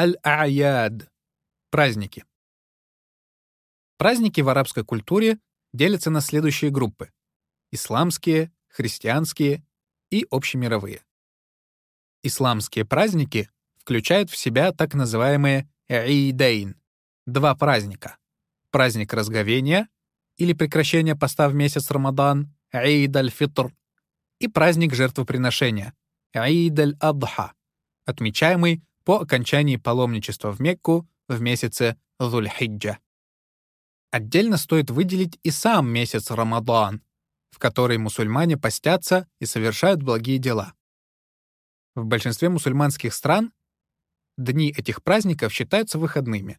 Аль-Аяд — праздники. Праздники в арабской культуре делятся на следующие группы — исламские, христианские и общемировые. Исламские праздники включают в себя так называемые «Эйдейн» — два праздника. Праздник разговения или прекращения поста в месяц Рамадан, Эйд аль-Фитр, и праздник жертвоприношения, Эйд аль-Адха, отмечаемый по окончании паломничества в Мекку в месяце Зуль-Хиджа. Отдельно стоит выделить и сам месяц Рамадан, в который мусульмане постятся и совершают благие дела. В большинстве мусульманских стран дни этих праздников считаются выходными.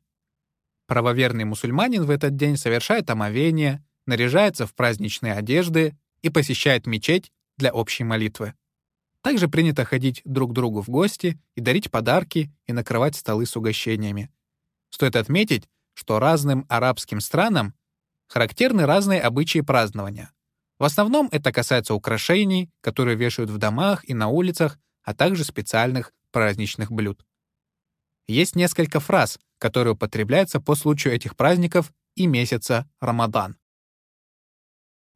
Правоверный мусульманин в этот день совершает омовение, наряжается в праздничные одежды и посещает мечеть для общей молитвы. Также принято ходить друг к другу в гости и дарить подарки и накрывать столы с угощениями. Стоит отметить, что разным арабским странам характерны разные обычаи празднования. В основном это касается украшений, которые вешают в домах и на улицах, а также специальных праздничных блюд. Есть несколько фраз, которые употребляются по случаю этих праздников и месяца Рамадан.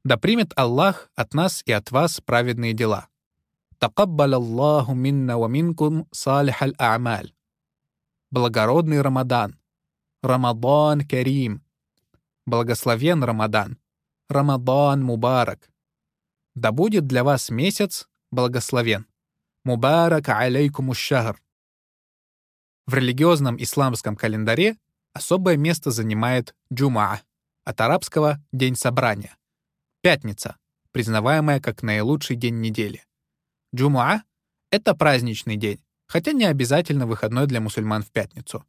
«Да примет Аллах от нас и от вас праведные дела». «Такаббал Аллаху минна ва минкум салих аль-а'маль». «Благородный Рамадан». Рамадан Карим. Благословен Рамадан. Рамадан Мубарак. Да будет для вас месяц благословен. Мубарак алейкум шахр. В религиозном исламском календаре особое место занимает Джума, от арабского «день собрания». Пятница, признаваемая как наилучший день недели. Джумуа — это праздничный день, хотя не обязательно выходной для мусульман в пятницу.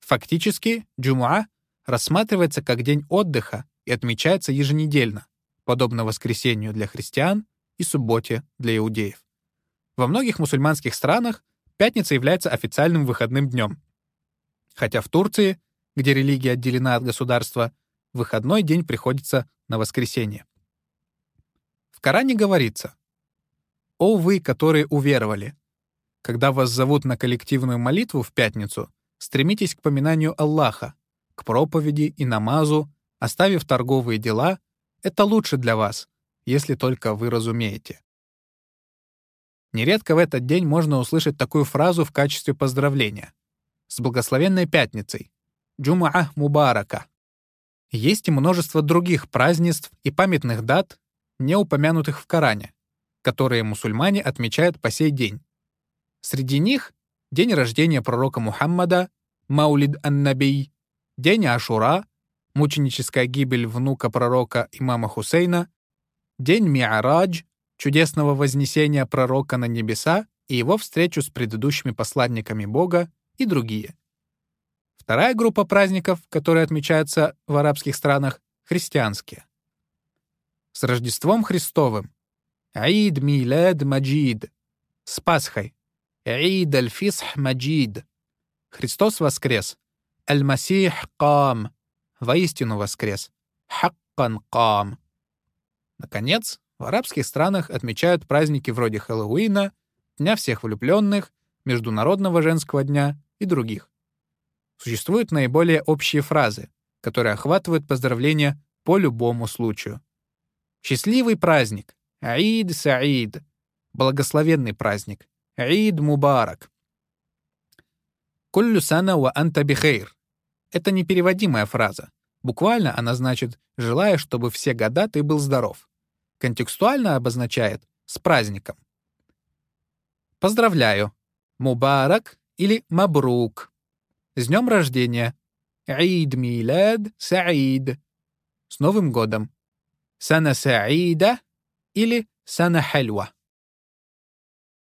Фактически, Джумуа рассматривается как день отдыха и отмечается еженедельно, подобно воскресенью для христиан и субботе для иудеев. Во многих мусульманских странах пятница является официальным выходным днем. Хотя в Турции, где религия отделена от государства, выходной день приходится на воскресенье. В Коране говорится «О вы, которые уверовали! Когда вас зовут на коллективную молитву в пятницу, Стремитесь к поминанию Аллаха, к проповеди и намазу, оставив торговые дела, это лучше для вас, если только вы разумеете. Нередко в этот день можно услышать такую фразу в качестве поздравления. С благословенной пятницей. Джума'ах Мубарака. Есть и множество других празднеств и памятных дат, не упомянутых в Коране, которые мусульмане отмечают по сей день. Среди них день рождения пророка Мухаммада, Маулид ан-Набий, день Ашура, мученическая гибель внука пророка имама Хусейна, день Ми'арадж, чудесного вознесения пророка на небеса и его встречу с предыдущими посланниками Бога и другие. Вторая группа праздников, которые отмечаются в арабских странах, христианские. С Рождеством Христовым. Аид Миляд Маджид. С Пасхой. Аид Аль-Фисх Христос воскрес. Аль-Масих Воистину воскрес. Хаккан Кам. Наконец, в арабских странах отмечают праздники вроде Хэллоуина, Дня всех влюбленных, Международного женского дня и других. Существуют наиболее общие фразы, которые охватывают поздравления по любому случаю. «Счастливый праздник! Аид Саид. Благословенный праздник. Ид Мубарак. Куллю сана ва анта бихейр. Это непереводимая фраза. Буквально она значит «желая, чтобы все года ты был здоров». Контекстуально обозначает «с праздником». Поздравляю. Мубарак или Мабрук. С днем рождения. Ид Милад Саид. С Новым годом. Сана Саида или Сана Хальва.